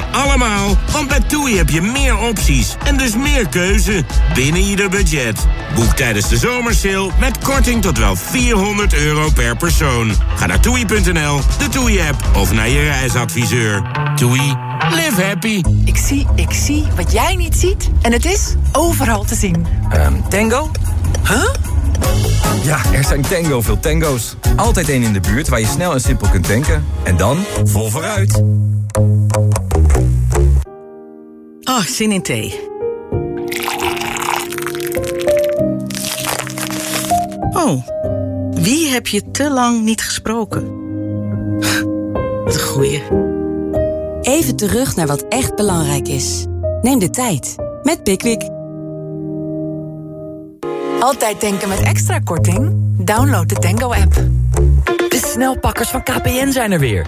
kan allemaal, want bij TUI heb je meer opties en dus meer keuze binnen ieder budget. Boek tijdens de zomersale met korting tot wel 400 euro per persoon. Ga naar toei.nl, de TUI-app of naar je reisadviseur. TUI, live happy. Ik zie, ik zie wat jij niet ziet en het is overal te zien. Um, tango? Huh? Ja, er zijn tango veel tango's. Altijd één in de buurt waar je snel en simpel kunt tanken. En dan vol vooruit. Oh, zin in thee. Oh, wie heb je te lang niet gesproken? Wat een goeie. Even terug naar wat echt belangrijk is. Neem de tijd met Pickwick. Altijd denken met extra korting? Download de Tango-app. De snelpakkers van KPN zijn er weer.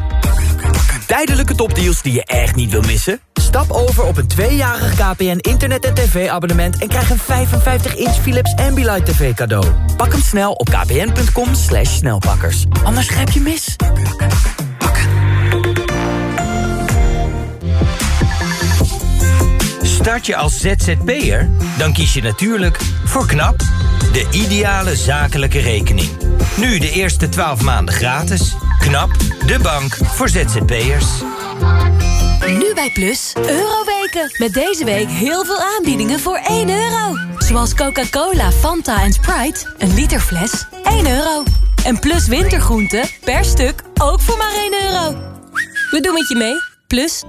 Tijdelijke topdeals die je echt niet wil missen? Stap over op een tweejarig KPN internet- en tv-abonnement... en krijg een 55-inch Philips Ambilight TV cadeau. Pak hem snel op kpn.com slash snelpakkers. Anders grijp je mis. Start je als ZZP'er? Dan kies je natuurlijk voor KNAP, de ideale zakelijke rekening. Nu de eerste 12 maanden gratis. KNAP, de bank voor ZZP'ers. Nu bij Plus, Euroweken. Met deze week heel veel aanbiedingen voor 1 euro. Zoals Coca-Cola, Fanta en Sprite, een liter fles, 1 euro. En Plus wintergroenten, per stuk, ook voor maar 1 euro. We doen het je mee, Plus.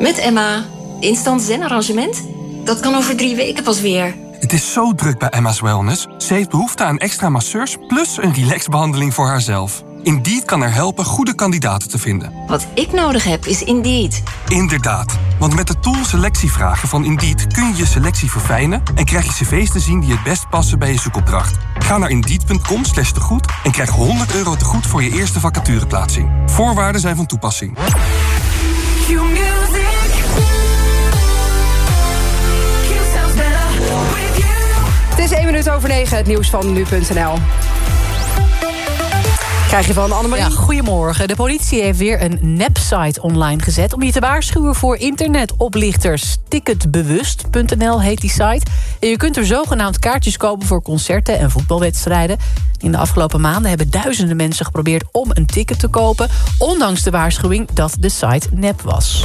Met Emma. Instant zen-arrangement? Dat kan over drie weken pas weer. Het is zo druk bij Emma's Wellness. Ze heeft behoefte aan extra masseurs plus een relaxbehandeling voor haarzelf. Indeed kan er helpen goede kandidaten te vinden. Wat ik nodig heb is Indeed. Inderdaad, want met de tool selectievragen van Indeed kun je je selectie verfijnen en krijg je cv's te zien die het best passen bij je zoekopdracht. Ga naar indeed.com slash tegoed en krijg 100 euro tegoed voor je eerste vacatureplaatsing. Voorwaarden zijn van toepassing. Het is 1 minuut over 9, het nieuws van nu.nl. Krijg je van Annemarie? Ja, goedemorgen. De politie heeft weer een nepsite online gezet... om je te waarschuwen voor internetoplichters. Ticketbewust.nl heet die site. En je kunt er zogenaamd kaartjes kopen voor concerten en voetbalwedstrijden. In de afgelopen maanden hebben duizenden mensen geprobeerd... om een ticket te kopen, ondanks de waarschuwing dat de site nep was.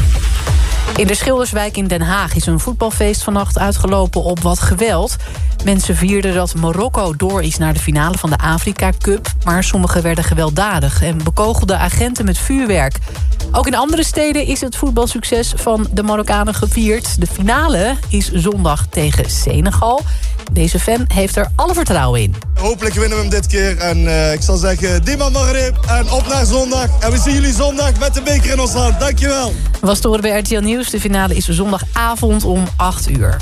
In de Schilderswijk in Den Haag is een voetbalfeest vannacht uitgelopen op wat geweld. Mensen vierden dat Marokko door is naar de finale van de Afrika Cup... maar sommigen werden gewelddadig en bekogelden agenten met vuurwerk. Ook in andere steden is het voetbalsucces van de Marokkanen gevierd. De finale is zondag tegen Senegal. Deze fan heeft er alle vertrouwen in. Hopelijk winnen we hem dit keer. En uh, ik zal zeggen, Dima Maghreb. En op naar zondag. En we zien jullie zondag met de beker in ons hand. Dankjewel. Was te horen bij RTL Nieuws. De finale is zondagavond om 8 uur.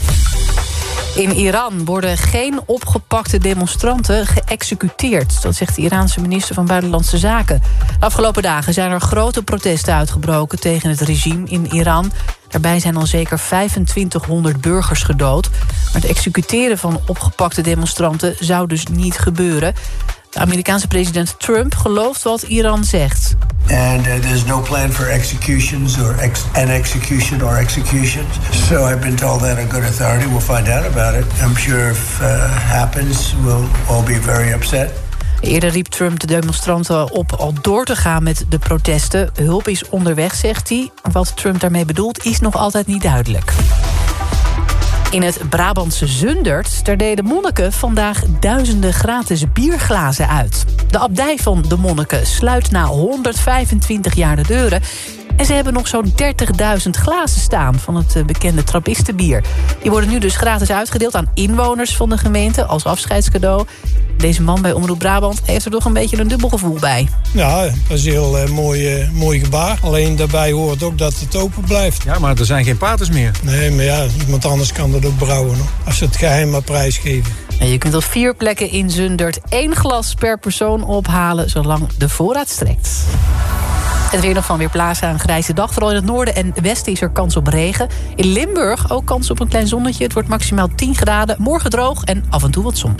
In Iran worden geen opgepakte demonstranten geëxecuteerd. Dat zegt de Iraanse minister van Buitenlandse Zaken. De afgelopen dagen zijn er grote protesten uitgebroken... tegen het regime in Iran. Daarbij zijn al zeker 2500 burgers gedood. Maar het executeren van opgepakte demonstranten zou dus niet gebeuren. De Amerikaanse president Trump gelooft wat Iran zegt. And uh, there's no plan for executions or ex an execution or executions. So I've been told that a good authority will find out about it. I'm sure if uh, happens, we'll all be very upset. Eerder riep Trump de demonstranten op al door te gaan met de protesten. Hulp is onderweg, zegt hij. Wat Trump daarmee bedoelt, is nog altijd niet duidelijk. In het Brabantse Zundert daar deden monniken vandaag duizenden gratis bierglazen uit. De abdij van de monniken sluit na 125 jaar de deuren... En ze hebben nog zo'n 30.000 glazen staan van het bekende trappistenbier. Die worden nu dus gratis uitgedeeld aan inwoners van de gemeente als afscheidscadeau. Deze man bij Omroep Brabant heeft er toch een beetje een dubbel gevoel bij. Ja, dat is een heel uh, mooi, uh, mooi gebaar. Alleen daarbij hoort ook dat het open blijft. Ja, maar er zijn geen paters meer. Nee, maar ja, iemand anders kan dat ook brouwen. Hoor, als ze het geheim maar prijsgeven. En je kunt op vier plekken in Zundert één glas per persoon ophalen... zolang de voorraad strekt. Het weer nog van weer plaatsen een grijze dag. Vooral in het noorden en westen is er kans op regen. In Limburg ook kans op een klein zonnetje. Het wordt maximaal 10 graden. Morgen droog en af en toe wat zon.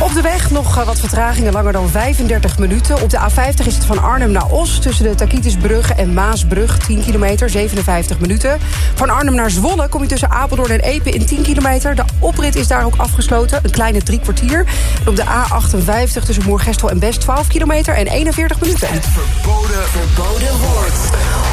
Op de weg nog eh, wat vertragingen langer dan 35 minuten. Op de A50 is het van Arnhem naar Os... tussen de Takitisbrug en Maasbrug, 10 kilometer, 57 minuten. Van Arnhem naar Zwolle kom je tussen Apeldoorn en Epe in 10 kilometer. De oprit is daar ook afgesloten, een kleine drie kwartier. En op de A58 tussen Moergestel en Best 12 kilometer en 41 minuten. Verboden, verboden woord.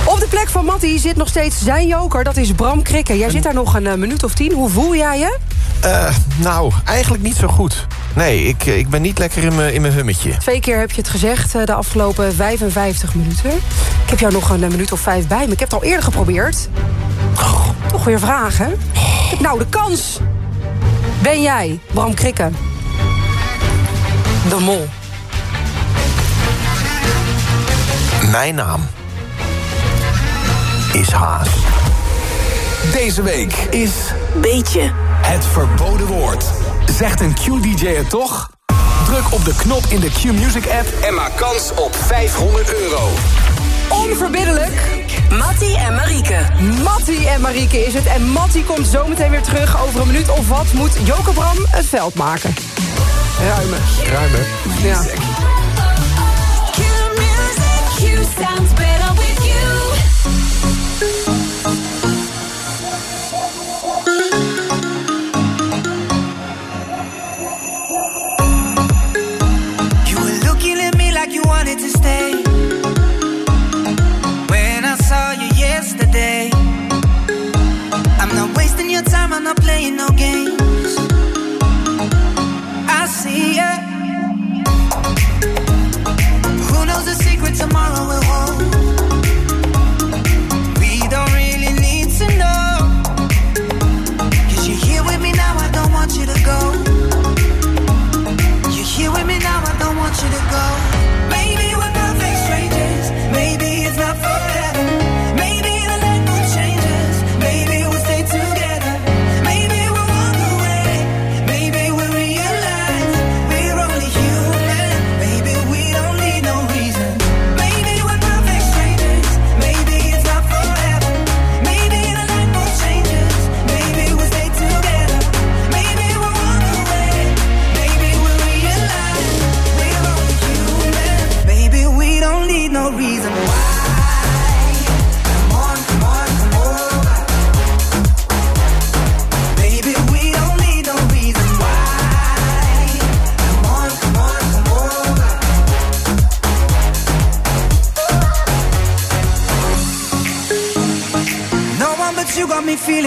Op de plek van Matty zit nog steeds zijn joker, dat is Bram Krikke. Jij zit daar nog een eh, minuut of tien. Hoe voel jij je? Eh, nou, eigenlijk niet zo goed. Nee, ik, eh, ik ben niet lekker in mijn in mijn hummetje. Twee keer heb je het gezegd eh, de afgelopen 55 minuten. Ik heb jou nog een minuut of vijf bij me. Ik heb het al eerder geprobeerd. Toch weer vragen. Ik heb nou de kans. Ben jij Bram Krikke? De mol. Mijn naam is Haas. Deze week is... Beetje. Het verboden woord. Zegt een Q-DJ het toch? Druk op de knop in de Q-Music app en maak kans op 500 euro. Onverbiddelijk. Mattie en Marieke. Mattie en Marieke is het. En Mattie komt zometeen weer terug. Over een minuut of wat moet Joke Bram het veld maken. Ruimen. Ruimen. Ja. sounds better no game.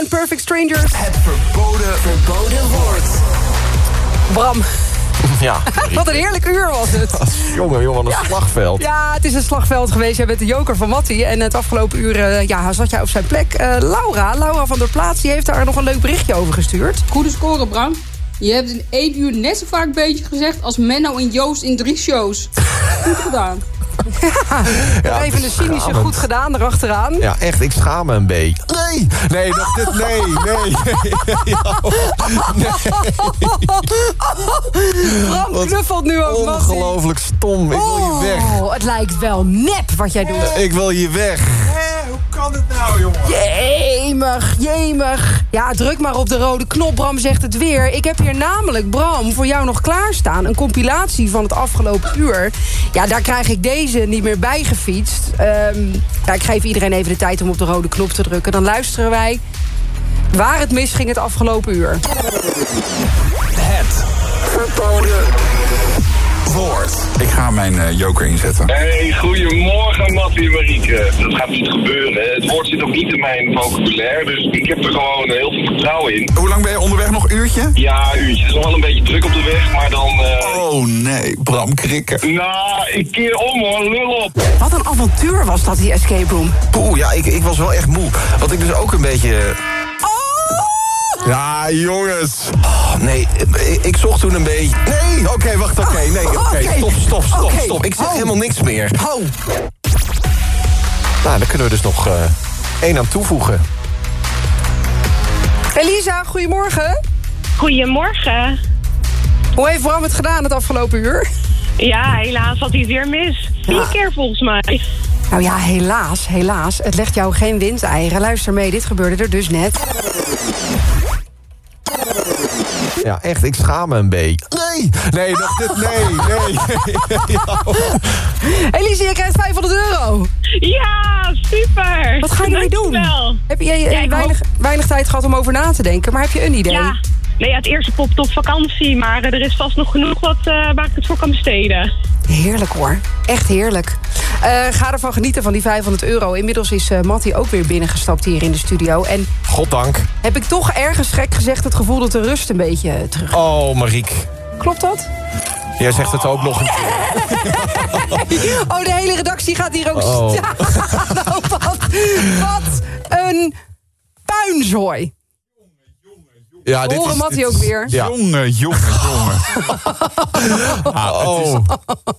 En Perfect Strangers. Het verboden, verboden woord. Bram, Ja. wat een heerlijk uur was het. Jongen, jongen, een slagveld. Ja, het is een slagveld geweest. Jij bent de joker van Mattie. En het afgelopen uur eh, ja, zat jij op zijn plek. Eh, Laura, Laura van der Plaats, die heeft daar nog een leuk berichtje over gestuurd. Goede score, Bram. Je hebt in één uur net zo vaak beetje gezegd als Menno en Joost in drie shows. Goed gedaan. Nog even een is cynische goed gedaan erachteraan. Ja, echt, ik schaam me een beetje. Nee, nee, nog dit, nee, nee. Bram knuffelt nu ook. Ongelooflijk stom. Ik wil je weg. Oh, het lijkt wel nep wat jij doet. Ik wil je weg. Kan het nou, jongen? Jemig, jemig. Ja, druk maar op de rode knop. Bram zegt het weer. Ik heb hier namelijk, Bram, voor jou nog klaarstaan... een compilatie van het afgelopen uur. Ja, daar krijg ik deze niet meer bij gefietst. Ehm, ja, ik geef iedereen even de tijd om op de rode knop te drukken. Dan luisteren wij waar het misging het afgelopen uur. Het verboden woord. Ik ga mijn eh, joker inzetten. Hey, goedemorgen Mattie en Marieke. Dat gaat niet gebeuren. hè. Het woord zit ook niet in mijn vocabulaire, dus ik heb er gewoon heel veel vertrouwen in. Hoe lang ben je onderweg? Nog een uurtje? Ja, een uurtje. Het is nog wel een beetje druk op de weg, maar dan... eh, Oh nee, Bram Krikken. Nou, ik keer om hoor, lul op. Wat een avontuur was dat, die escape room. Poeh, ja, ik, ik was wel echt moe. Want ik dus ook een beetje... Ja, jongens. Oh, nee, ik, ik zocht toen een beetje... Nee, oké, wacht, oké. nee, oké. Stop, stop, stop, stop. Ik zeg Oh. helemaal niks meer. Oh. Nou, daar kunnen we dus nog eh, één aan toevoegen. Elisa, goedemorgen. Goedemorgen. Hoe heeft Bram het gedaan het afgelopen uur? Ja, helaas had hij het weer mis. Vier keer volgens mij. Nou ja, helaas, helaas. Het legt jou geen windeieren. Luister mee, dit gebeurde er dus net. Ja, echt, ik schaam me een beetje. Nee, nee, dit, nee, nee. Elise, je krijgt 500 euro. Ja, super. Wat ga je ermee doen? Heb je eh, weinig, weinig tijd gehad om over na te denken, maar heb je een idee? Ja. Nee, ja, het eerste popt op vakantie, maar eh, er is vast nog genoeg wat, eh, waar ik het voor kan besteden. Heerlijk hoor. Echt heerlijk. Eh, ga ervan genieten van die 500 euro. Inmiddels is eh Mattie ook weer binnengestapt hier in de studio. En Goddank. heb ik toch ergens gek gezegd het gevoel dat de rust een beetje eh, terug... Oh, Mariek. Klopt dat? Jij zegt het ook nog een keer. Oh, de hele redactie gaat hier ook Oh. staan. Oh, wat, wat een puinzooi. Ja, We horen Mattie ook weer. Ja. Jongen, jongen, jongen. Oh,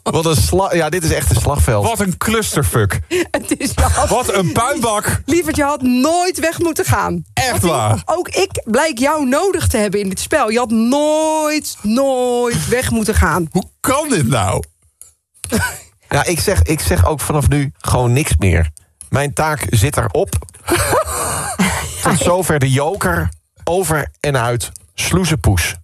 wat een slag. Ja, dit is echt een slagveld. Wat een clusterfuck. Het is, had- Wat een puinbak. Lieverd, je had nooit weg moeten gaan. Echt waar. Ook ik blijk jou nodig te hebben in dit spel. Je had nooit, nooit weg moeten gaan. Hoe kan dit nou? Ja, ik zeg, ik zeg ook vanaf nu gewoon niks meer. Mijn taak zit erop. Tot zover de joker. Over en uit. Sloezepoes.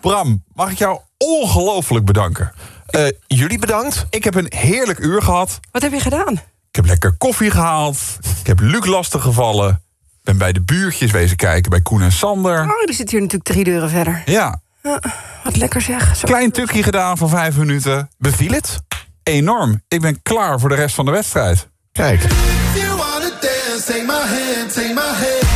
Bram, mag ik jou ongelooflijk bedanken. Eh, jullie bedankt. Ik heb een heerlijk uur gehad. Wat heb je gedaan? Ik heb lekker koffie gehaald. Ik heb Luc lastig gevallen. Ben bij de buurtjes wezen kijken bij Koen en Sander. Oh, die zit hier natuurlijk drie deuren verder. Ja, Ja, wat lekker zeg. Zo. klein tukje gedaan van vijf minuten. Beviel het? Enorm. Ik ben klaar voor de rest van de wedstrijd. Kijk. If you wanna dance, take my hand, take my hand.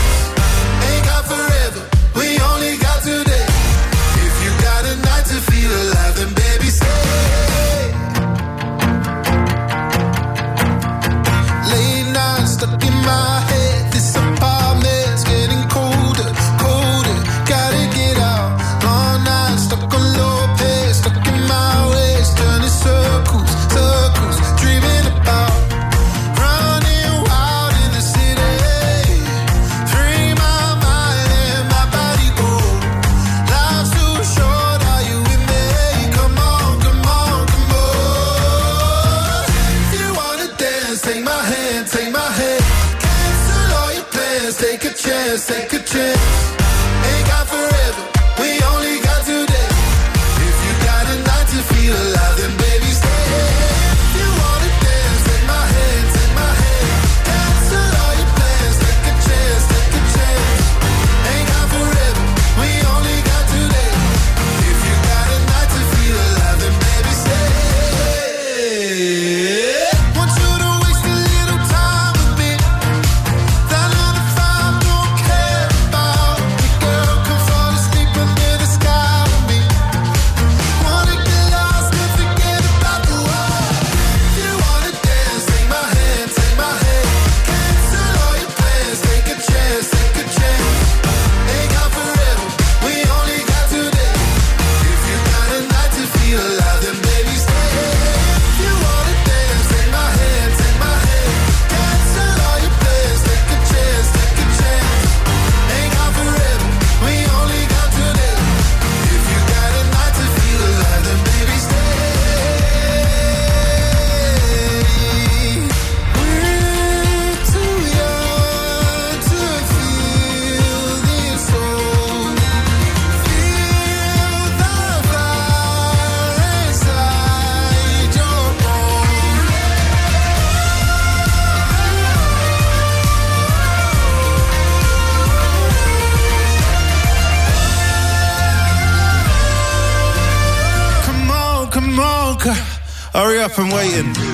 up and waiting.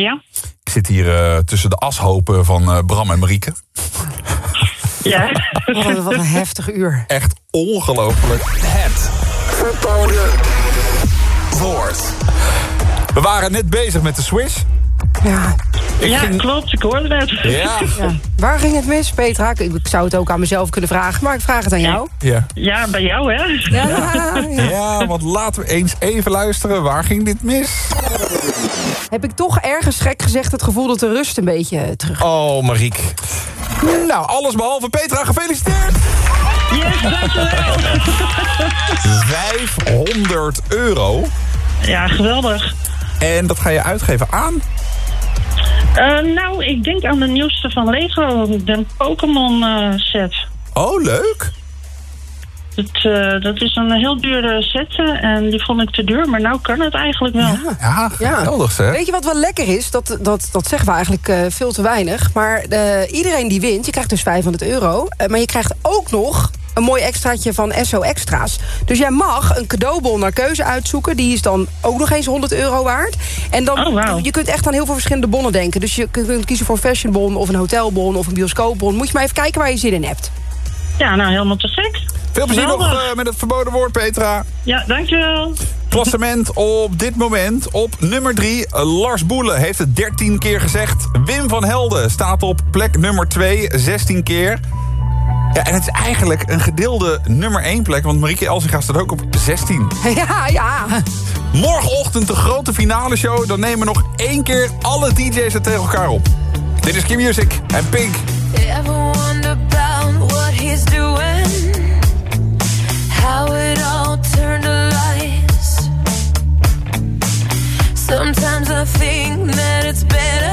Ja? ik zit hier eh, tussen de ashopen van eh, Bram en Marieke. Ja. Wat een, wat een heftig uur. Echt ongelooflijk. Het verboden woord. We waren net bezig met de Swiss. Ja. ja, klopt. Ik hoorde het. Ja. Ja. Waar ging het mis, Petra? Ik, ik zou het ook aan mezelf kunnen vragen, maar ik vraag het aan jou. Ja. Ja, bij jou, hè? Ja, ja. Ja, want laten we eens even luisteren. Waar ging dit mis? Heb ik toch ergens gek gezegd het gevoel dat de rust een beetje terug... Oh, Mariek. Nou, alles behalve Petra, gefeliciteerd! Yes, dankjewel. 500 euro. Ja, geweldig. En dat ga je uitgeven aan? Eh, nou, ik denk aan de nieuwste van Lego, de Pokémon eh, set. Oh, leuk. Het, eh, dat is een heel dure set en die vond ik te duur, maar nou kan het eigenlijk wel. Ja, geweldig zeg. Weet je wat wel lekker is? Dat, dat, dat zeggen we eigenlijk eh, veel te weinig. Maar eh, iedereen die wint, je krijgt dus 500 euro. maar je krijgt ook nog een mooi extraatje van SO Extra's. Dus jij mag een cadeaubon naar keuze uitzoeken. Die is dan ook nog eens 100 euro waard. En dan, Oh, je kunt echt aan heel veel verschillende bonnen denken. Dus je kunt kiezen voor een fashionbon of een hotelbon of een bioscoopbon. Moet je maar even kijken waar je zin in hebt. Ja, nou helemaal te gek. Veel plezier nog eh, met het verboden woord, Petra. Ja, dankjewel. Klassement op dit moment op nummer 3. Lars Boelen heeft het 13 keer gezegd. Wim van Helden staat op plek nummer 2, 16 keer. Ja, en het is eigenlijk een gedeelde nummer 1 plek... want Marieke Elsinga staat ook op 16. Ja, ja. Morgenochtend de grote finale show. Dan nemen we nog één keer alle DJ's het tegen elkaar op. Dit is Kim Music en Pink. Ever wonder about what he's doing? How it all turned to lies. Sometimes I think that it's better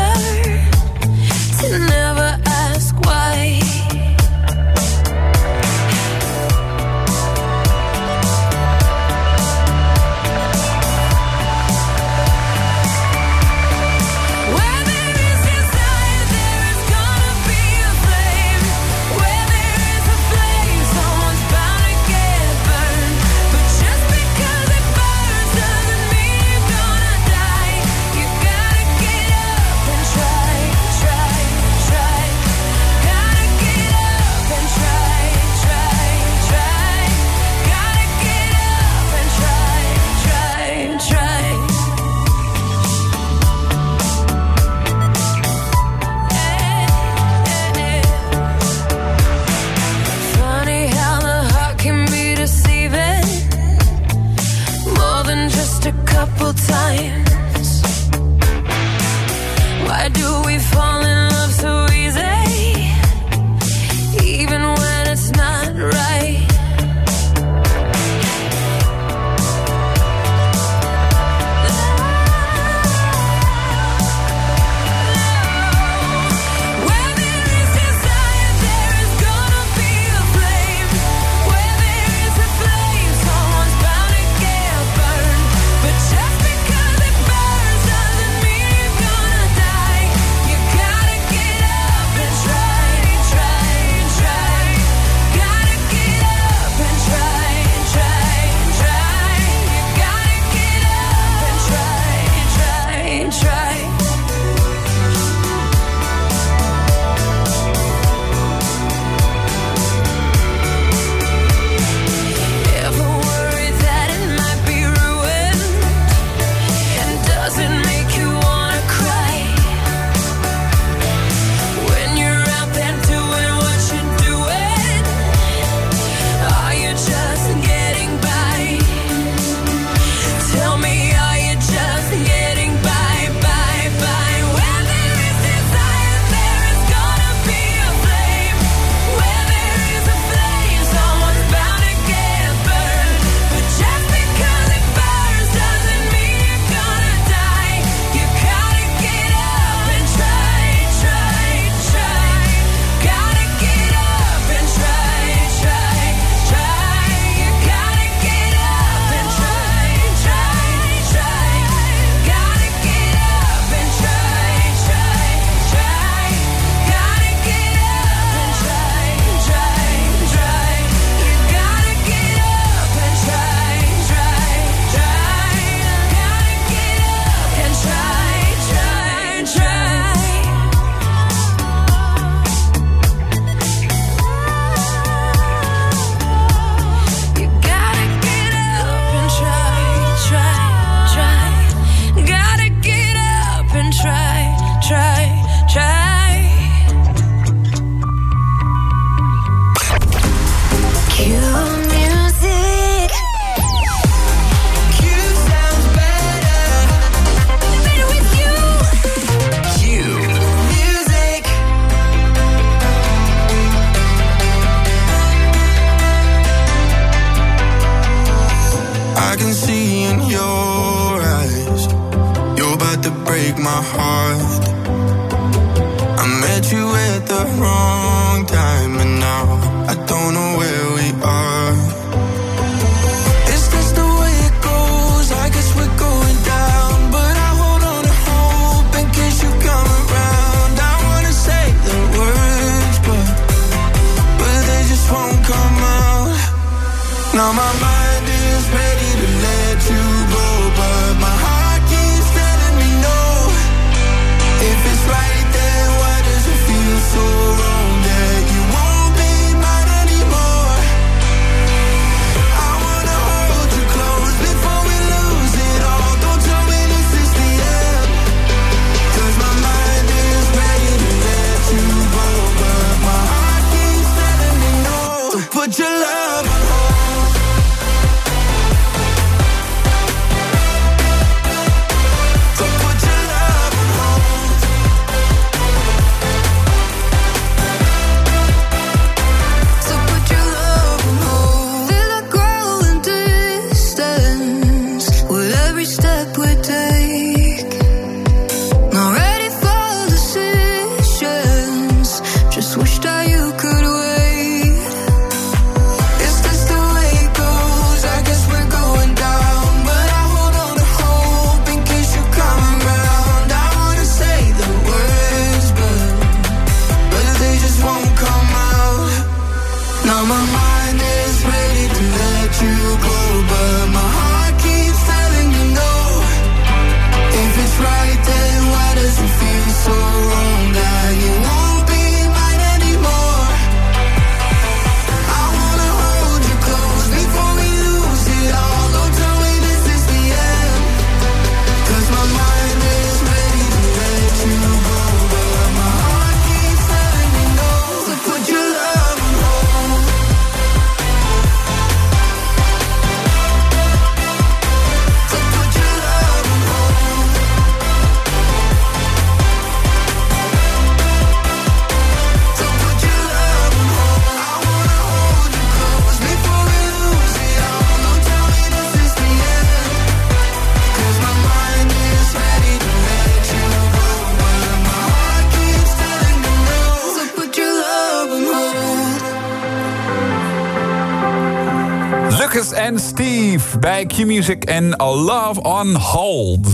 en Steve bij Q-Music en Love on Hold.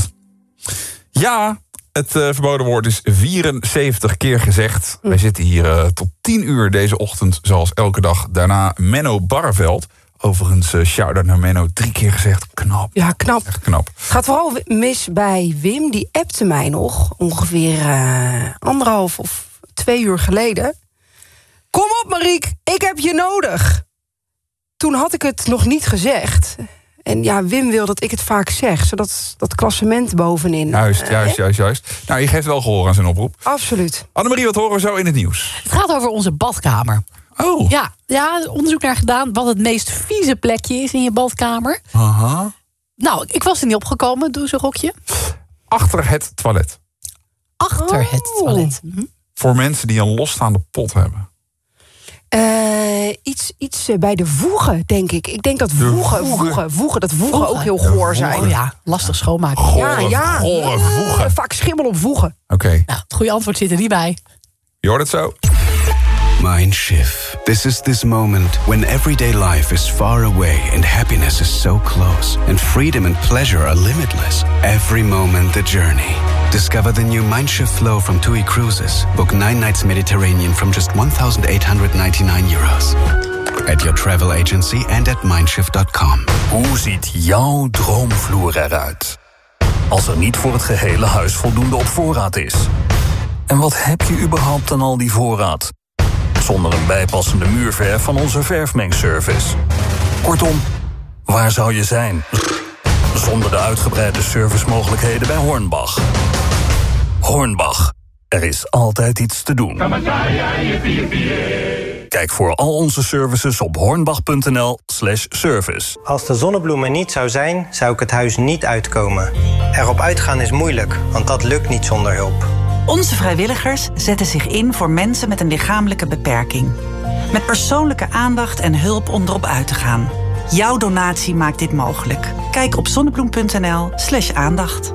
Ja, het eh, verboden woord is 74 keer gezegd. Wij zitten hier eh, tot 10 uur deze ochtend, zoals elke dag. Daarna Menno Barreveld. Overigens, uh, shout-out naar Menno. Drie keer gezegd, knap. Ja, knap. Echt knap. Gaat vooral mis bij Wim. Die appte mij nog ongeveer anderhalf of twee uur geleden. Kom op, Mariek, ik heb je nodig. Toen had ik het nog niet gezegd. En ja, Wim wil dat ik het vaak zeg, zodat dat klassement bovenin. Juist, eh, juist, juist, juist. Nou, je geeft wel gehoor aan zijn oproep. Absoluut. Annemarie, wat horen we zo in het nieuws? Het gaat over onze badkamer. Oh. Ja, ja, onderzoek naar gedaan wat het meest vieze plekje is in je badkamer. Aha. Nou, ik was er niet opgekomen. Doe zo'n gokje. Achter het toilet. Achter het toilet. Hm? Voor mensen die een losstaande pot hebben. Eh, iets iets eh, bij de voegen, denk ik. Ik denk dat voegen, voegen. voegen, voegen, dat voegen ook heel goor zijn. Oh ja, lastig schoonmaken. ja, ja. gore Eh, voegen. Vaak schimmel op voegen. Oké, Nou, het goede antwoord zit er niet bij. je hoort het zo. Mindshift. This is this moment when everyday life is far away and happiness is so close, and freedom and pleasure are limitless. Every moment the journey. Discover the new Mindshift flow from TUI Cruises. Book nine nights Mediterranean from just 1,899 euros. At your travel agency and at mindshift.com. Hoe ziet jouw droomvloer eruit? Als er niet voor het gehele huis voldoende op voorraad is. En wat heb je überhaupt aan al die voorraad? Zonder een bijpassende muurverf van onze verfmengservice. Kortom, waar zou je zijn? Zonder de uitgebreide servicemogelijkheden bij Hornbach. Hornbach, er is altijd iets te doen. Kijk voor al onze services op hornbach.nl slash service. Als de zonnebloem er niet zou zijn, zou ik het huis niet uitkomen. Erop uitgaan is moeilijk, want dat lukt niet zonder hulp. Onze vrijwilligers zetten zich in voor mensen met een lichamelijke beperking. Met persoonlijke aandacht en hulp om erop uit te gaan. Jouw donatie maakt dit mogelijk. Kijk op zonnebloem.nl slash aandacht.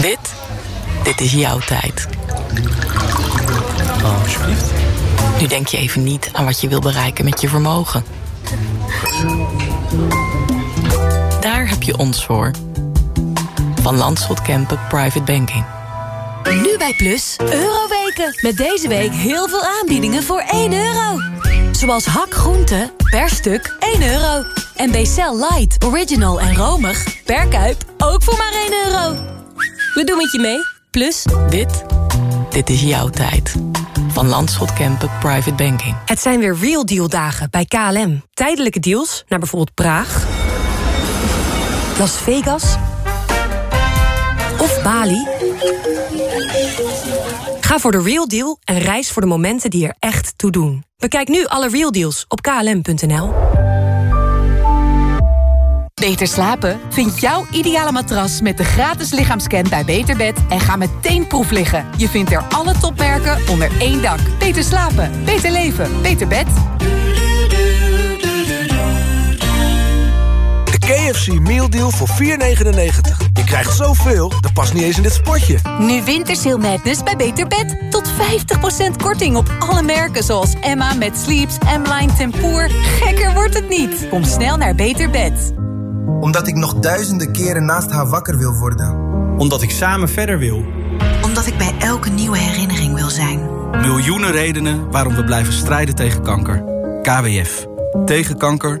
Dit, dit is jouw tijd. Oh, alsjeblieft. Nu denk je even niet aan wat je wil bereiken met je vermogen. Daar heb je ons voor. Van Landschot Kempen Private Banking. Nu bij Plus, Euroweken. Met deze week heel veel aanbiedingen voor 1 euro. Zoals hak groente, per stuk 1 euro. En Bcel Light, Original en Romig, per kuip, ook voor maar 1 euro. We doen het je mee. Plus, Dit, dit is jouw tijd. Van Landschot Kempen Private Banking. Het zijn weer Real Deal dagen bij KLM. Tijdelijke deals naar bijvoorbeeld Praag, Las Vegas of Bali. Ga voor de Real Deal en reis voor de momenten die er echt toe doen. Bekijk nu alle Real Deals op klm.nl. Beter slapen? Vind jouw ideale matras met de gratis lichaamscan bij Beterbed en ga meteen proef liggen. Je vindt er alle topmerken onder één dak. Beter slapen, beter leven, beter bed. KFC Meal Deal voor 4,99. Je krijgt zoveel, dat past niet eens in dit spotje. Nu Wintersail Madness bij Beter Bed. Tot 50% korting op alle merken zoals Emma met Sleeps, M-Line Tempoor. Gekker wordt het niet. Kom snel naar Beter Bed. Omdat ik nog duizenden keren naast haar wakker wil worden. Omdat ik samen verder wil. Omdat ik bij elke nieuwe herinnering wil zijn. Miljoenen redenen waarom we blijven strijden tegen kanker. KWF. Tegen kanker.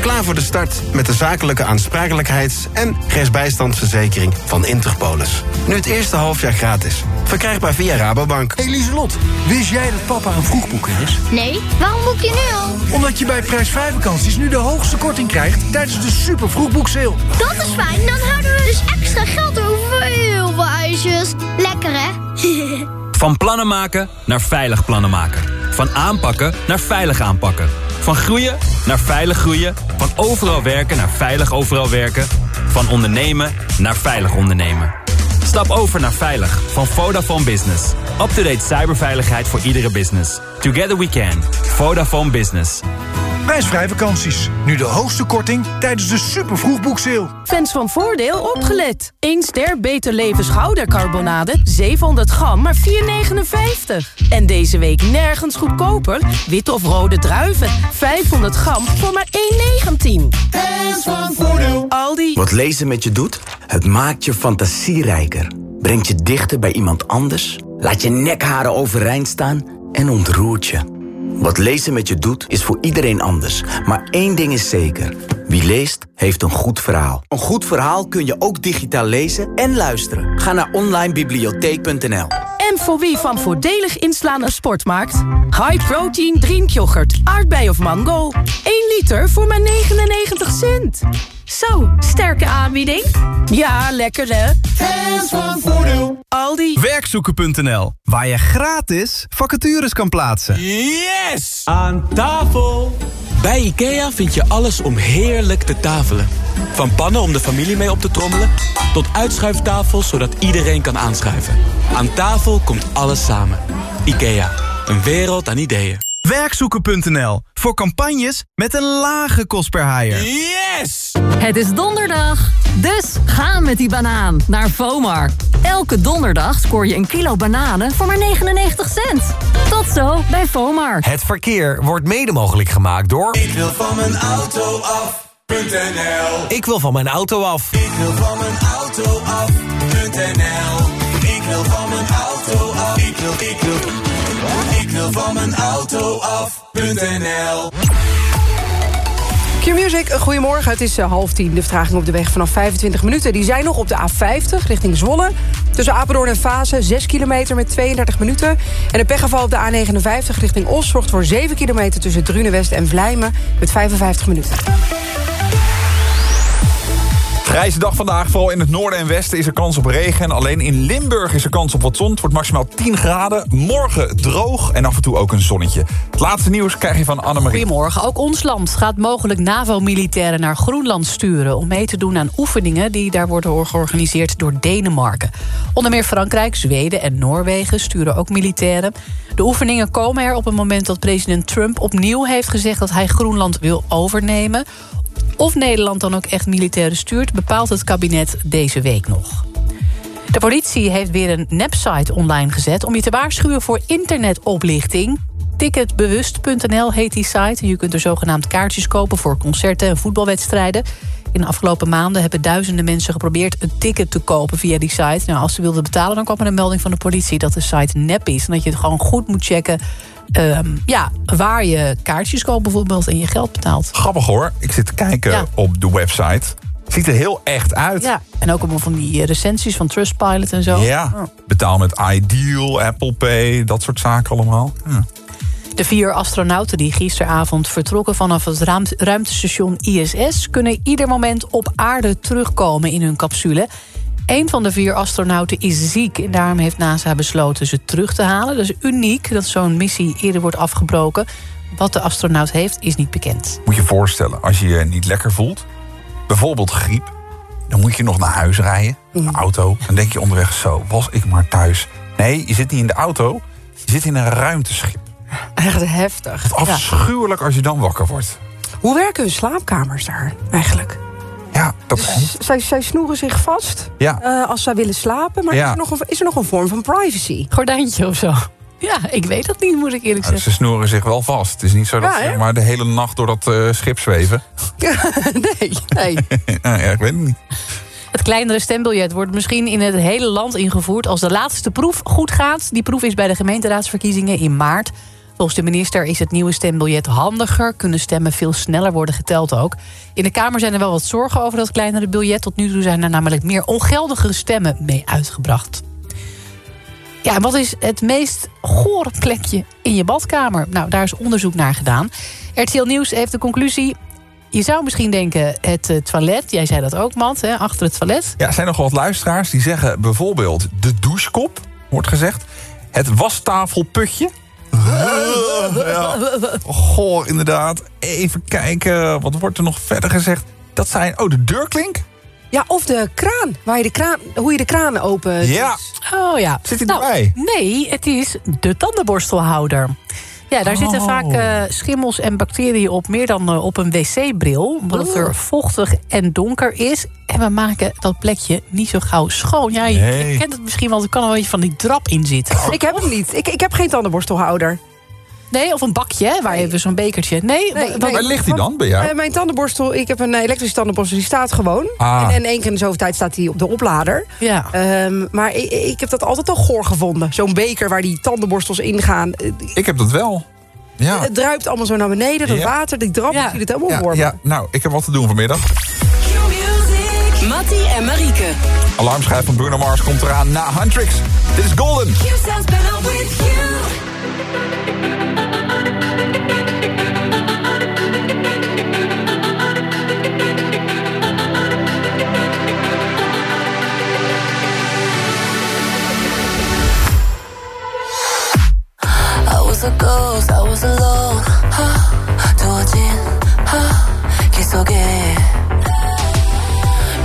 Klaar voor de start met de zakelijke aansprakelijkheids- en rechtsbijstandsverzekering van Interpolis. Nu het eerste halfjaar gratis. Verkrijgbaar via Rabobank. Hey Lieselot, wist jij dat papa een vroegboeker is? Nee, waarom boek je nu al? Omdat je bij prijsvrij vakanties nu de hoogste korting krijgt tijdens de super vroegboekseil. Dat is fijn, dan houden we dus extra geld over voor heel veel ijsjes. Lekker hè? Van plannen maken naar veilig plannen maken. Van aanpakken naar veilig aanpakken. Van groeien naar veilig groeien. Van overal werken naar veilig overal werken. Van ondernemen naar veilig ondernemen. Stap over naar Veilig van Vodafone Business. Up-to-date cyberveiligheid voor iedere business. Together we can. Vodafone Business. Prijsvrij vakanties. Nu de hoogste korting tijdens de super vroegboekseil. Fans van Voordeel opgelet. 1 ster Beter Leven schoudercarbonade, 700 gram, maar 4,59. En deze week nergens goedkoper. Witte of rode druiven, 500 gram voor maar 1,19. Fans van Voordeel. Aldi. Wat lezen met je doet? Het maakt je fantasierijker. Brengt je dichter bij iemand anders. Laat je nekharen overeind staan en ontroert je. Wat lezen met je doet, is voor iedereen anders. Maar één ding is zeker. Wie leest, heeft een goed verhaal. Een goed verhaal kun je ook digitaal lezen en luisteren. Ga naar onlinebibliotheek.nl En voor wie van voordelig inslaan een sport maakt? High protein drinkyoghurt, aardbei of mango. 1 liter voor maar 99 cent. Zo, sterke aanbieding. Ja, lekker hè? Fans van Voordeel. Aldi. Werkzoeken.nl, waar je gratis vacatures kan plaatsen. Yes! Aan tafel! Bij IKEA vind je alles om heerlijk te tafelen. Van pannen om de familie mee op te trommelen... tot uitschuiftafels zodat iedereen kan aanschuiven. Aan tafel komt alles samen. IKEA, een wereld aan ideeën. Werkzoeken.nl, voor campagnes met een lage kost per haaier. Yes! Het is donderdag, dus ga met die banaan naar Vomar. Elke donderdag scoor je een kilo bananen voor maar 99 cent. Tot zo bij Vomar. Het verkeer wordt mede mogelijk gemaakt door... Ik wil van mijn auto af.nl Ik wil van mijn auto af. Ik wil van mijn auto af.nl van mijn auto af.nl Q-Music, goedemorgen. Het is eh, half tien. De vertraging op de weg vanaf 25 minuten. Die zijn nog op de A50 richting Zwolle. Tussen Apeldoorn en Fase 6 kilometer met 32 minuten. En de pechgeval op de A59 richting Os... zorgt voor 7 kilometer tussen Drunewest en Vlijmen met 55 minuten. Grijze dag vandaag. Vooral in het noorden en westen is er kans op regen. En alleen in Limburg is er kans op wat zon. Het wordt maximaal 10 graden. Morgen droog en af en toe ook een zonnetje. Het laatste nieuws krijg je van Annemarie. Goedemorgen. Ook ons land gaat mogelijk NAVO-militairen naar Groenland sturen... om mee te doen aan oefeningen die daar worden georganiseerd door Denemarken. Onder meer Frankrijk, Zweden en Noorwegen sturen ook militairen. De oefeningen komen er op het moment dat president Trump opnieuw heeft gezegd... dat hij Groenland wil overnemen. Of Nederland dan ook echt militairen stuurt... bepaalt het kabinet deze week nog. De politie heeft weer een nepsite online gezet... om je te waarschuwen voor internetoplichting. Ticketbewust.nl heet die site. Je kunt er zogenaamd kaartjes kopen voor concerten en voetbalwedstrijden. In de afgelopen maanden hebben duizenden mensen geprobeerd... een ticket te kopen via die site. Nou, als ze wilden betalen, dan kwam er een melding van de politie... dat de site nep is en dat je het gewoon goed moet checken... ehm, ja, waar je kaartjes koopt bijvoorbeeld en je geld betaalt. Grappig hoor. Ik zit te kijken Ja. op de website. Ziet er heel echt uit. Ja, en ook allemaal van die eh, recensies van Trustpilot en zo. Ja, Oh. betaal met Ideal, Apple Pay, dat soort zaken allemaal. Ja. De vier astronauten die gisteravond vertrokken vanaf het ruimte- ruimtestation ISS... kunnen ieder moment op aarde terugkomen in hun capsule. Een van de vier astronauten is ziek en daarom heeft NASA besloten ze terug te halen. Dat is uniek dat zo'n missie eerder wordt afgebroken. Wat de astronaut heeft, is niet bekend. Moet je je voorstellen, als je je niet lekker voelt, bijvoorbeeld griep, dan moet je nog naar huis rijden, Mhm. een auto. Dan denk je onderweg zo, was ik maar thuis. Nee, je zit niet in de auto, je zit in een ruimteschip. Echt heftig. Afschuwelijk als je dan wakker wordt. Hoe werken hun slaapkamers daar eigenlijk? Ja, dat S- zij, zij snoeren zich vast Ja. eh, als zij willen slapen. Maar Ja. is, er nog een, is er nog een vorm van privacy? Gordijntje of zo. Ja, ik weet dat niet, moet ik eerlijk Nou, zeggen. ze snoeren zich wel vast. Het is niet zo dat Ja, ze maar de hele nacht door dat eh, schip zweven. nee, nee. ja, ik weet het niet. Het kleinere stembiljet wordt misschien in het hele land ingevoerd... als de laatste proef goed gaat. Die proef is bij de gemeenteraadsverkiezingen in maart. Volgens de minister is het nieuwe stembiljet handiger. Kunnen stemmen veel sneller worden geteld ook. In de Kamer zijn er wel wat zorgen over dat kleinere biljet. Tot nu toe zijn er namelijk meer ongeldige stemmen mee uitgebracht. Ja, en wat is het meest gore plekje in je badkamer? Nou, daar is onderzoek naar gedaan. RTL Nieuws heeft de conclusie... Je zou misschien denken het eh, toilet. Jij zei dat ook, Mand, hè, achter het toilet. Ja, er zijn nog wel wat luisteraars die zeggen bijvoorbeeld de douchekop, wordt gezegd. Het wastafelputje. Ja. Goh, inderdaad. Even kijken, wat wordt er nog verder gezegd? Dat zijn, oh, de deurklink? Ja, of de kraan. Waar je de kraan hoe je de kraan open Ja. Oh ja. Zit hij nou, erbij? Nee, het is de tandenborstelhouder. Ja, daar zitten Oh. vaak eh, schimmels en bacteriën op, meer dan eh, op een wc-bril. Omdat het er vochtig en donker is. En we maken dat plekje niet zo gauw schoon. Ja, je, Nee. je kent het misschien wel, er kan een beetje van die drap in zitten. Ik heb hem niet. Ik, ik heb geen tandenborstelhouder. Nee, of een bakje, waar je even zo'n bekertje... Nee, wa- wa- Waar ligt hij dan bij jou? Eh, mijn tandenborstel, ik heb een elektrische tandenborstel, die staat gewoon. Ah. En, en één keer in de zoveel tijd staat die op de oplader. Ja. Ehm, maar ik, ik heb dat altijd al goor gevonden. Zo'n beker waar die tandenborstels in gaan. Eh, Ik heb dat wel. Ja. Het druipt allemaal zo naar beneden. Dat Ja. water, die drap, ja. het helemaal Ja, voor me. ja, nou, ik heb wat te doen vanmiddag. Mattie en Marieke. Alarmschijf van Bruno Mars komt eraan na Huntrix. Dit is Golden.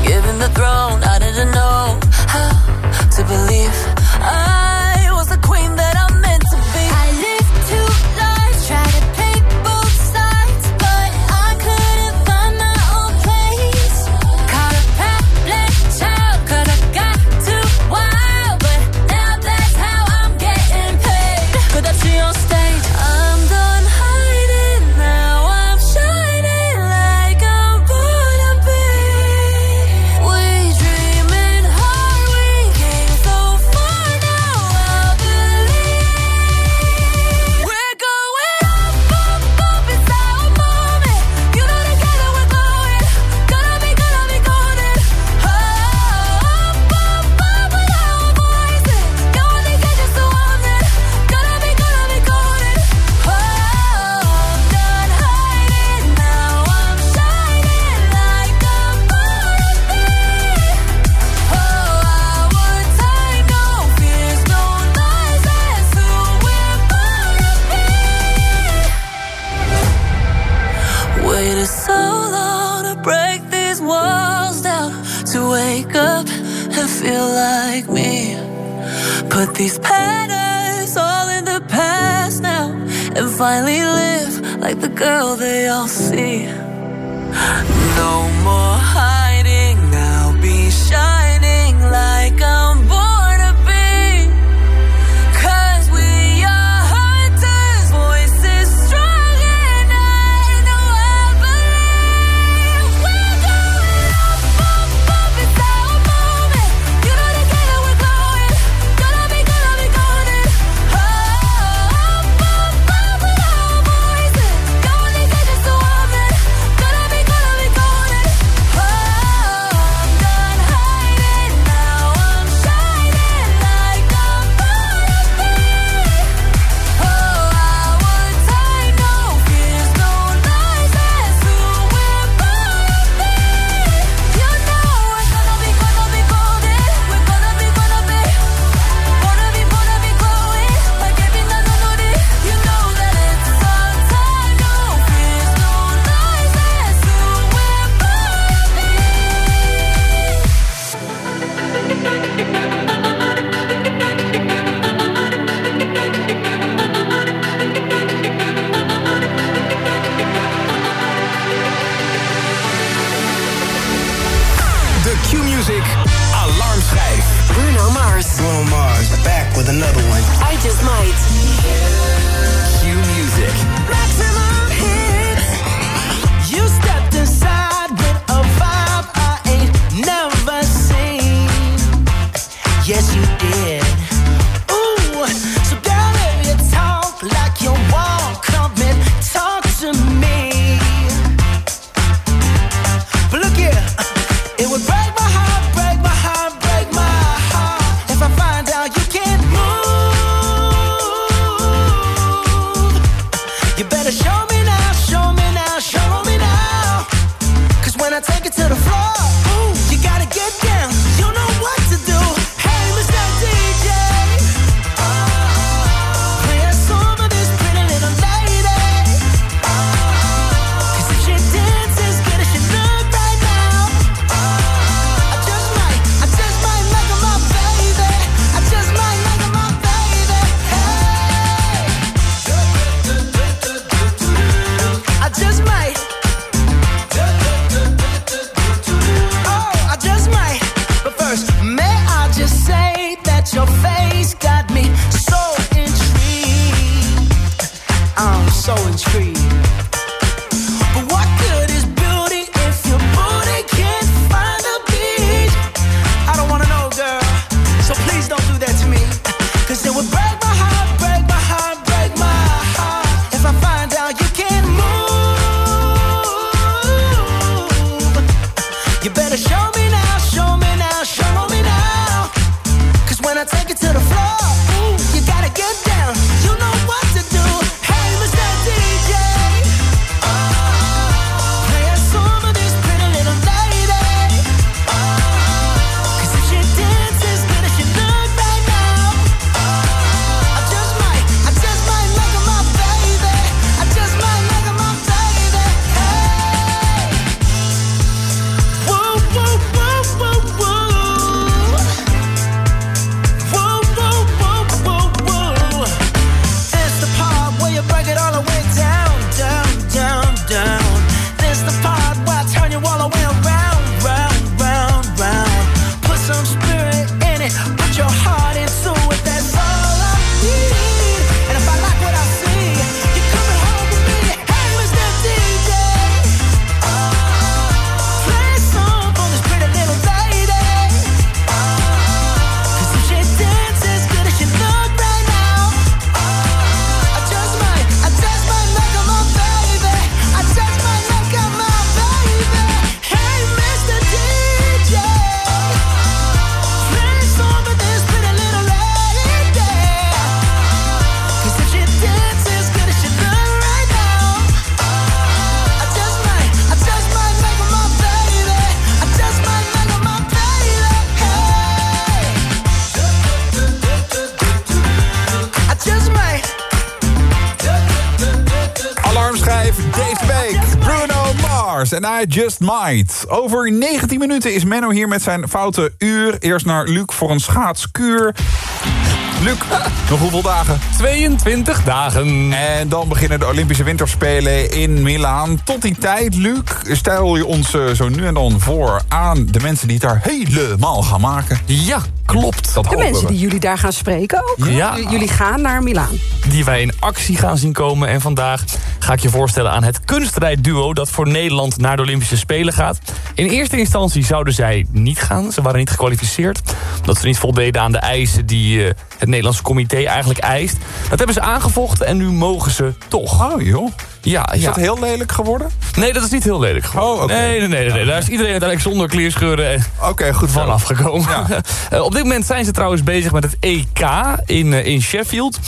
Given the throne, I didn't know how to believe I en I Just Might. Over 19 minuten is Menno hier met zijn foute uur. Eerst naar Luc voor een schaatskuur. Luc, nog hoeveel dagen? 22 dagen. En dan beginnen de Olympische Winterspelen in Milaan. Tot die tijd, Luc, stel je ons eh, zo nu en dan voor... aan de mensen die het daar helemaal gaan maken. Ja, klopt. Dat De mensen we. die jullie daar gaan spreken ook. Ja. Jullie gaan naar Milaan. Die wij in actie gaan zien komen. En vandaag ga ik je voorstellen aan het kunstrijdduo... dat voor Nederland naar de Olympische Spelen gaat. In eerste instantie zouden zij niet gaan. Ze waren niet gekwalificeerd. Omdat ze niet voldeden aan de eisen die eh, het Nederlandse comité eigenlijk eist. Dat hebben ze aangevochten en nu mogen ze toch. Oh joh. Ja, Is ja. dat heel lelijk geworden? Nee, dat is niet heel lelijk geworden. Oh, nee, nee, nee, nee, nee. Daar is iedereen uiteindelijk zonder kleerscheuren en Oké, goed van afgekomen. Eh, op dit moment zijn ze trouwens bezig met het EK in, eh, in Sheffield.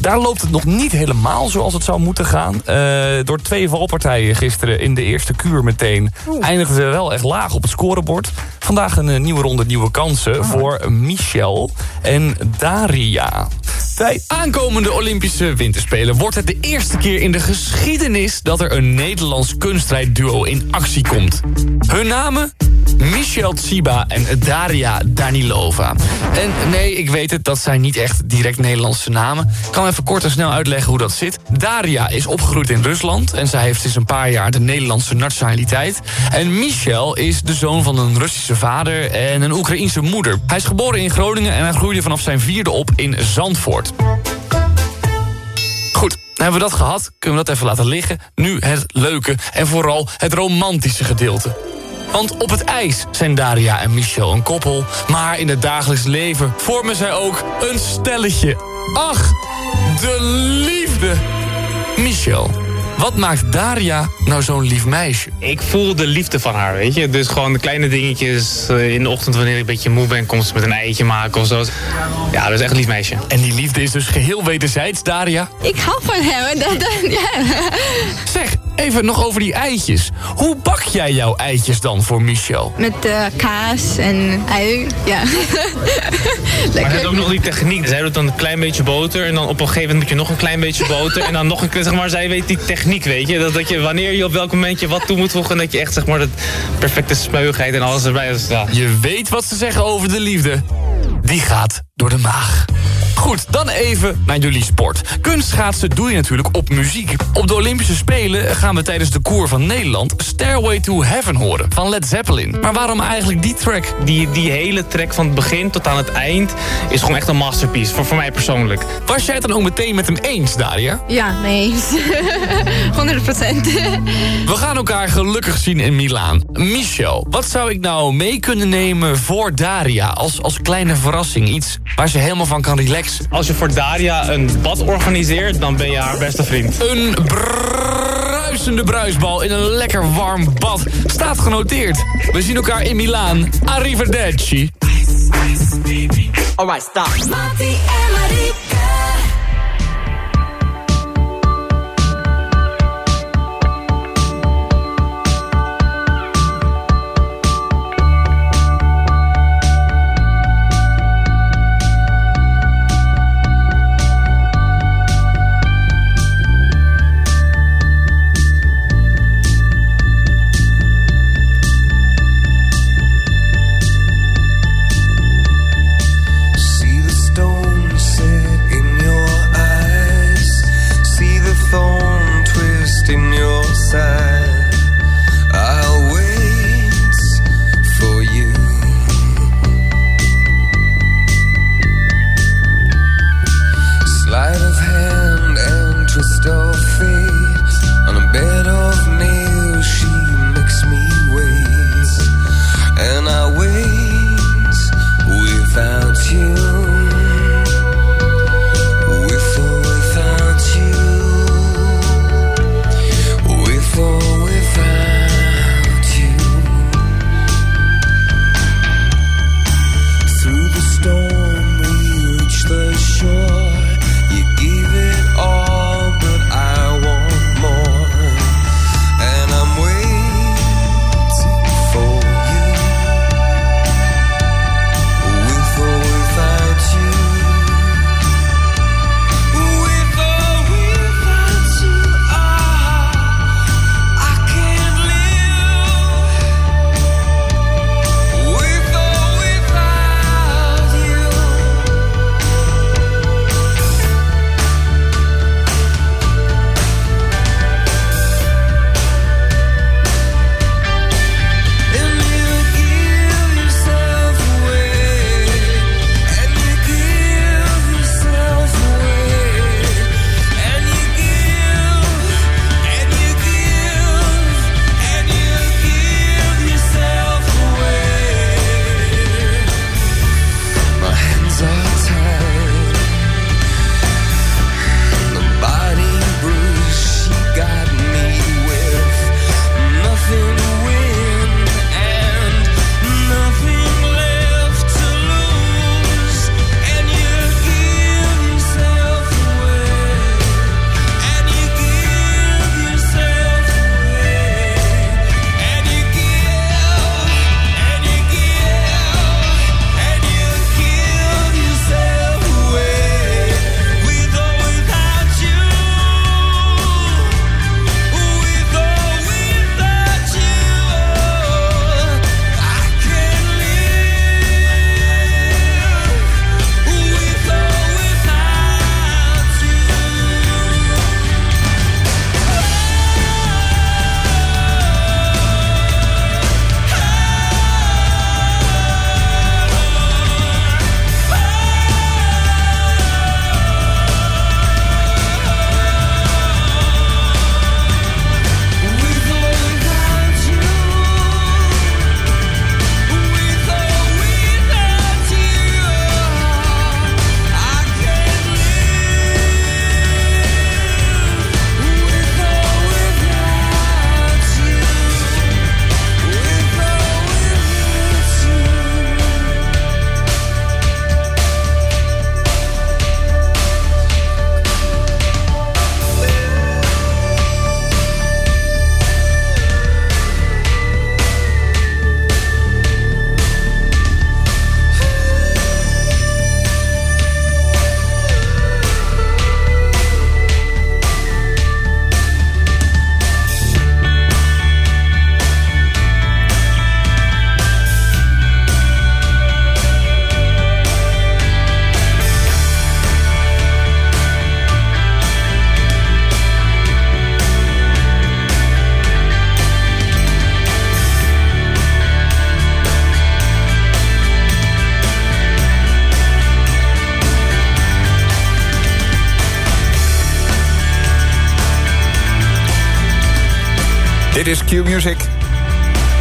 Daar loopt het nog niet helemaal zoals het zou moeten gaan. Eh, door twee valpartijen gisteren in de eerste kuur meteen... eindigden ze wel echt laag op het scorebord. Vandaag een nieuwe ronde, nieuwe kansen voor Michel en Daria. Bij aankomende Olympische Winterspelen wordt het de eerste keer in de geschiedenis... dat er een Nederlands kunstrijdduo in actie komt. Hun namen? Michel Tsiba en Daria Danilova. En nee, ik weet het, dat zijn niet echt direct Nederlandse namen. Ik kan even kort en snel uitleggen hoe dat zit. Daria is opgegroeid in Rusland... en zij heeft sinds een paar jaar de Nederlandse nationaliteit. En Michel is de zoon van een Russische vader en een Oekraïense moeder. Hij is geboren in Groningen en hij groeide vanaf zijn vierde op in Zandvoort. Hebben we dat gehad, kunnen we dat even laten liggen. Nu het leuke en vooral het romantische gedeelte. Want op het ijs zijn Daria en Michel een koppel... maar in het dagelijks leven vormen zij ook een stelletje. Ach, de liefde! Michel, wat maakt Daria nou zo'n lief meisje? Ik voel de liefde van haar, weet je. Dus gewoon de kleine dingetjes. eh, in de ochtend wanneer ik een beetje moe ben, komt ze met een eitje maken of zo. Ja, dat is echt een lief meisje. En die liefde is dus geheel wederzijds, Daria. Ik hou van hem. en dat- dat- ja. Zeg, even nog over die eitjes. Hoe bak jij jouw eitjes dan voor Michel? Met eh, kaas en ui. Ja. Maar ze Lekker. heeft ook nog die techniek. Zij doet dan een klein beetje boter. En dan op een gegeven moment moet je nog een klein beetje boter. En dan nog een zeg maar, zij weet die techniek, weet je. Dat, dat je wanneer je op welk moment je wat toe moet voegen. Dat je echt, zeg maar, dat perfecte smeugheid en alles erbij. Dus, ja. Je weet wat ze zeggen over de liefde. Die gaat door de maag. Goed, dan even naar jullie sport. Kunstschaatsen doe je natuurlijk op muziek. Op de Olympische Spelen gaan we tijdens de Koer van Nederland... Stairway to Heaven horen van Led Zeppelin. Maar waarom eigenlijk die track? Die, die hele track van het begin tot aan het eind is gewoon echt een masterpiece. Voor, voor mij persoonlijk. Was jij het dan ook meteen met hem eens, Daria? Ja, nee eens. 100 procent. We gaan elkaar gelukkig zien in Milaan. Michel, wat zou ik nou mee kunnen nemen voor Daria... als, als kleine verrassing? Iets waar ze helemaal van kan relaxen. Als je voor Daria een bad organiseert, dan ben je haar beste vriend. Een bruisende bruisbal in een lekker warm bad. Staat genoteerd. We zien elkaar in Milaan. Arrivederci. Alright, stop. Is Q-Music.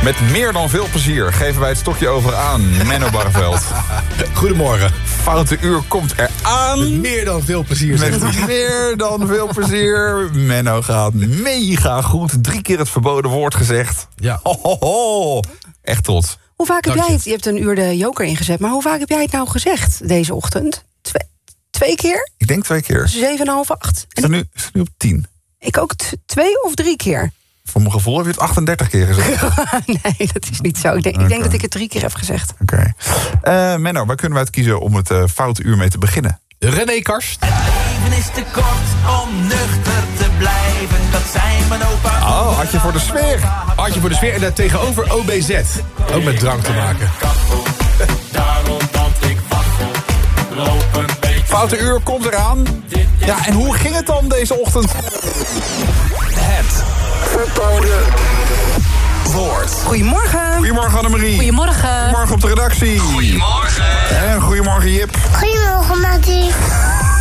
Met meer dan veel plezier geven wij het stokje over aan Menno Barreveld. Goedemorgen. Foute uur komt eraan. Meer dan veel plezier, zegt Met meer dan veel plezier. Menno gaat mega goed. Drie keer het verboden woord gezegd. Ja. Ho, ho, ho. Echt trots. Hoe vaak heb Dank jij je. het? Je hebt een uur de joker ingezet, maar hoe vaak heb jij het nou gezegd deze ochtend? Twee, twee keer? Ik denk twee keer. Zeven en een half, acht. Is dat nu, is dat nu op tien? Ik ook twee of drie keer. Voor mijn gevoel heb je het 38 keer gezegd. nee, dat is niet zo. Ik denk, ik denk dat ik het drie keer heb gezegd. Oké. Eh, Menno, waar kunnen we uit kiezen om het eh, foute uur mee te beginnen? René Karst. Leven is te kort om nuchter te blijven. Dat zijn mijn opa. Oh, had je voor de sfeer. Hartje voor de sfeer en daar tegenover OBZ. Ook met drank te maken. Daarom dat ik waggel. Loop een beetje. Foute uur komt eraan. Ja, en hoe ging het dan deze ochtend? Verboden woord. Goedemorgen. Goedemorgen Annemarie. Goedemorgen. Goedemorgen op de redactie. Goedemorgen. En goedemorgen Jip. Goedemorgen, Mattie.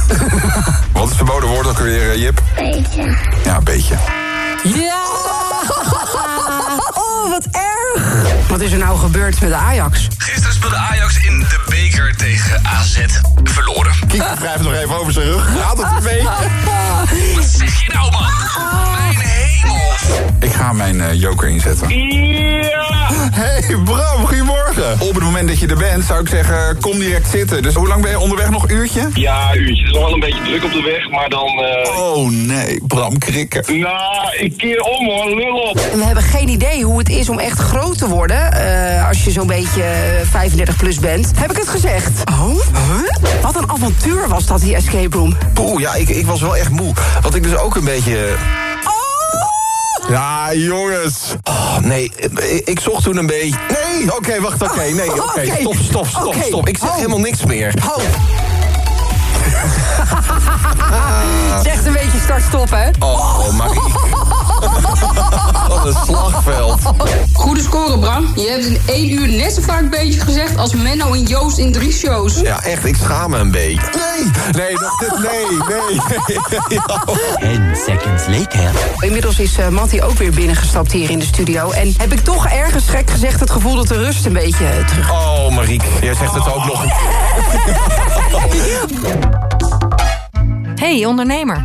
Wat is het verboden woord ook weer, eh, Jip? Beetje. Ja, een beetje. Ja! Oh, wat erg! Wat is er nou gebeurd met de Ajax? Gisteren speelde Ajax in de beker tegen AZ. Verloren. Kieker wrijft nog even over zijn rug. Gaat het ermee? Wat zeg je nou, man? Mijn. Ik ga mijn eh, joker inzetten. Hey Bram, goedemorgen. Op het moment dat je er bent, zou ik zeggen, kom direct zitten. Dus hoe lang ben je onderweg? Nog een uurtje? Ja, een uurtje. Het is nog wel een beetje druk op de weg, maar dan... eh, Oh nee, Bram krikken. Nou, ik keer om hoor, lul op. En we hebben geen idee hoe het is om echt groot te worden... eh, als je zo'n beetje eh, 35 plus bent. Heb ik het gezegd? Oh? Huh? Wat een avontuur was dat, die escape room. Poeh, ja, ik, ik was wel echt moe. Want ik dus ook een beetje... Ja, jongens. Oh, nee, ik, zocht toen een beetje... Nee, oké, wacht, oké, nee, oké. Stop, stop, stop, stop. Ik zeg Oh. helemaal niks meer. Oh. Zegt een beetje start-stop, hè? Oh, Marie. Wat een slagveld. Goede score, Bram. Je hebt in één uur net zo vaak beetje gezegd als Menno en Joost in drie shows. Ja, echt, ik schaam me een beetje. Nee, nee, dat, dit- nee, nee. En seconds later. Inmiddels is eh Mattie ook weer binnengestapt hier in de studio. En heb ik toch ergens gek gezegd het gevoel dat de rust een beetje eh, terug... Oh, Mariek, jij zegt het ook nog. Hey ondernemer,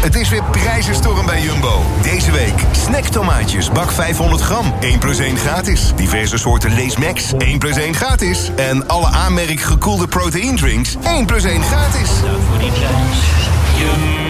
Het is weer prijzenstorm bij Jumbo. Deze week snacktomaatjes, bak 500 gram, 1 plus 1 gratis. Diverse soorten Lees Max, 1 plus 1 gratis. En alle aanmerk gekoelde proteïndrinks, 1 plus 1 gratis. Voor die.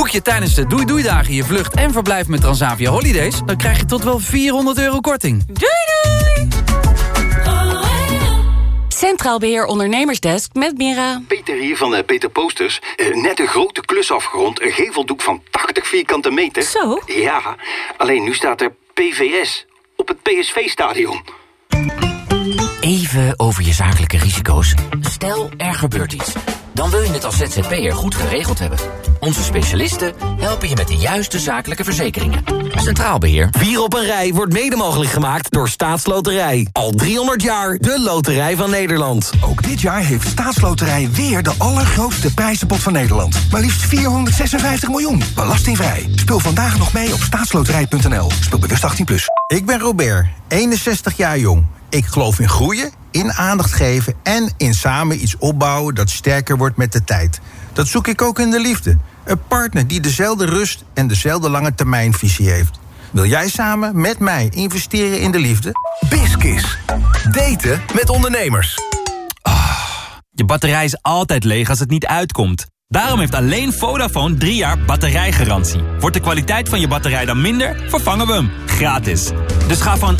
Boek je tijdens de doei-doei-dagen je vlucht en verblijf met Transavia Holidays... dan krijg je tot wel 400 euro korting. Doei doei! Centraal Beheer Ondernemersdesk met Mira. Peter hier van eh, Peter Posters. Eh, net een grote klus afgerond. Een geveldoek van 80 vierkante meter. Zo? Ja, alleen nu staat er PVS op het PSV-stadion. Even over je zakelijke risico's. Stel, er gebeurt iets. Dan wil je het als ZZP'er goed geregeld hebben. Onze specialisten helpen je met de juiste zakelijke verzekeringen. Centraal Beheer. Vier op een rij wordt mede mogelijk gemaakt door Staatsloterij. Al 300 jaar de loterij van Nederland. Ook dit jaar heeft Staatsloterij weer de allergrootste prijzenpot van Nederland. Maar liefst 456 miljoen. Belastingvrij. Speel vandaag nog mee op staatsloterij.nl. Speel bewust 18+. Plus. Ik ben Robert, 61 jaar jong. Ik geloof in groeien, in aandacht geven en in samen iets opbouwen dat sterker wordt met de tijd. Dat zoek ik ook in de liefde. Een partner die dezelfde rust en dezelfde lange termijnvisie heeft. Wil jij samen met mij investeren in de liefde? Biskis. Daten met ondernemers. Je batterij is altijd leeg als het niet uitkomt. Daarom heeft alleen Vodafone drie jaar batterijgarantie. Wordt de kwaliteit van je batterij dan minder, vervangen we hem. Gratis. Dus ga van...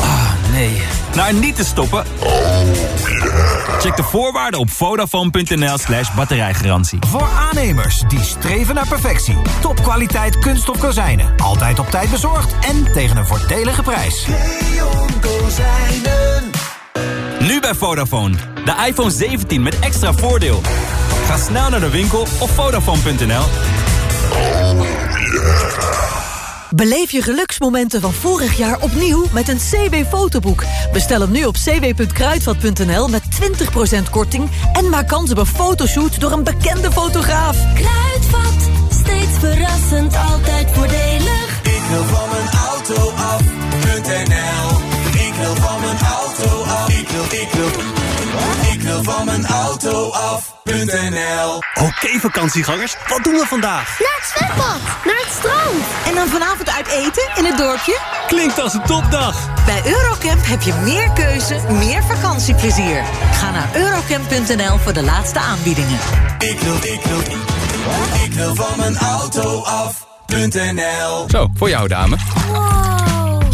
Ah, nee. Naar niet te stoppen. Check de voorwaarden op vodafone.nl slash batterijgarantie. Voor aannemers die streven naar perfectie. Topkwaliteit kunststof kozijnen. Altijd op tijd bezorgd en tegen een voordelige prijs. Nu bij Vodafone. De iPhone 17 met extra voordeel. Ga snel naar de winkel op vodafone.nl. Beleef je geluksmomenten van vorig jaar opnieuw met een CW-fotoboek. Bestel hem nu op cw.kruidvat.nl met 20% korting... en maak kans op een fotoshoot door een bekende fotograaf. Kruidvat, steeds verrassend, altijd voordelig. Ik wil van mijn auto af.nl van mijn auto af.nl Oké vakantiegangers, wat doen we vandaag? Naar het zwembad, naar het strand. En dan vanavond uit eten in het dorpje? Klinkt als een topdag. Bij Eurocamp heb je meer keuze, meer vakantieplezier. Ga naar eurocamp.nl voor de laatste aanbiedingen. Ik wil, ik wil, ik wil van mijn auto af.nl Zo, voor jou dame.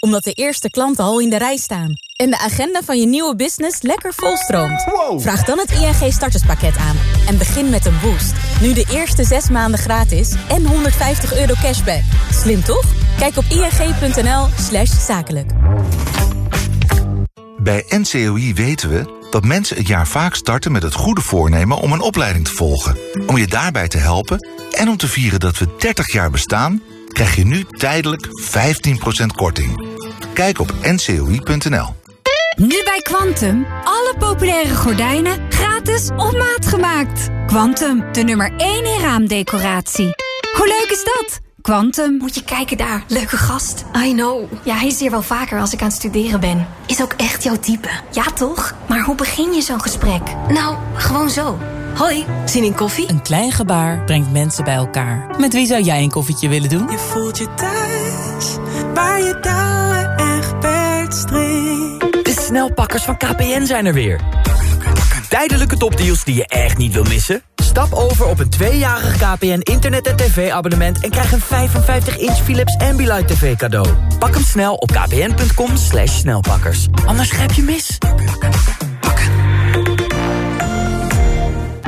omdat de eerste klanten al in de rij staan... en de agenda van je nieuwe business lekker volstroomt... vraag dan het ING starterspakket aan en begin met een boost. Nu de eerste zes maanden gratis en 150 euro cashback. Slim toch? Kijk op ing.nl slash zakelijk. Bij NCOI weten we dat mensen het jaar vaak starten met het goede voornemen om een opleiding te volgen. Om je daarbij te helpen en om te vieren dat we 30 jaar bestaan, krijg je nu tijdelijk 15% korting. Kijk op ncoi.nl. Nu bij Quantum. Alle populaire gordijnen gratis op maat gemaakt. Quantum, de nummer 1 in raamdecoratie. Hoe leuk is dat? Quantum. Moet je kijken daar, leuke gast. I know. Ja, hij is hier wel vaker als ik aan het studeren ben. Is ook echt jouw type. Ja, toch? Maar hoe begin je zo'n gesprek? Nou, gewoon zo. Hoi, zin in koffie? Een klein gebaar brengt mensen bij elkaar. Met wie zou jij een koffietje willen doen? Je voelt je thuis, waar je touwen echt De snelpakkers van KPN zijn er weer. Tijdelijke topdeals die je echt niet wil missen? Stap over op een tweejarig KPN internet- en tv-abonnement... en krijg een 55-inch Philips Ambilight TV cadeau. Pak hem snel op kpn.com slash snelpakkers. Anders grijp je mis.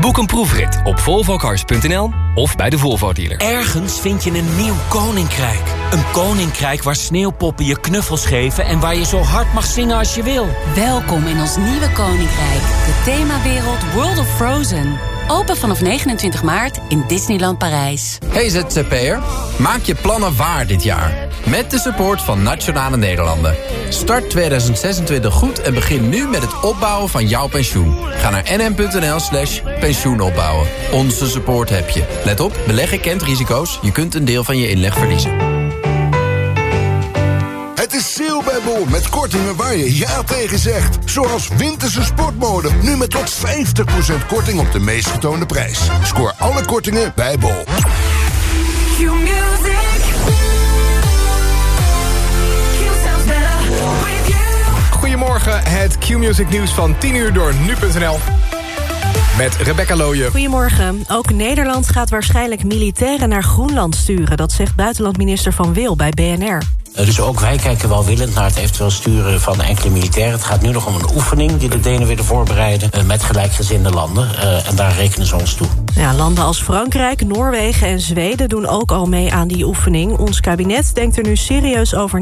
Boek een proefrit op volvocars.nl of bij de Volvo dealer. Ergens vind je een nieuw koninkrijk. Een koninkrijk waar sneeuwpoppen je knuffels geven... en waar je zo hard mag zingen als je wil. Welkom in ons nieuwe koninkrijk. De themawereld World of Frozen. Open vanaf 29 maart in Disneyland Parijs. Hey ZZP'er, maak je plannen waar dit jaar. Met de support van Nationale Nederlanden. Start 2026 goed en begin nu met het opbouwen van jouw pensioen. Ga naar nm.nl slash pensioenopbouwen. Onze support heb je. Let op, beleggen kent risico's. Je kunt een deel van je inleg verliezen. Het is sale bij Bol met kortingen waar je ja tegen zegt. Zoals winterse sportmode. Nu met tot 50% korting op de meest getoonde prijs. Scoor alle kortingen bij Bol. Goedemorgen, het Q-Music nieuws van 10 uur door nu.nl. Met Rebecca Looyen. Goedemorgen. Ook Nederland gaat waarschijnlijk militairen naar Groenland sturen. Dat zegt buitenlandminister Van Wil bij BNR. Eh, dus ook wij kijken welwillend naar het eventueel sturen van enkele militairen. Het gaat nu nog om een oefening die de Denen willen voorbereiden... eh, met gelijkgezinde landen. Eh, en daar rekenen ze ons toe. Ja, landen als Frankrijk, Noorwegen en Zweden doen ook al mee aan die oefening. Ons kabinet denkt er nu serieus over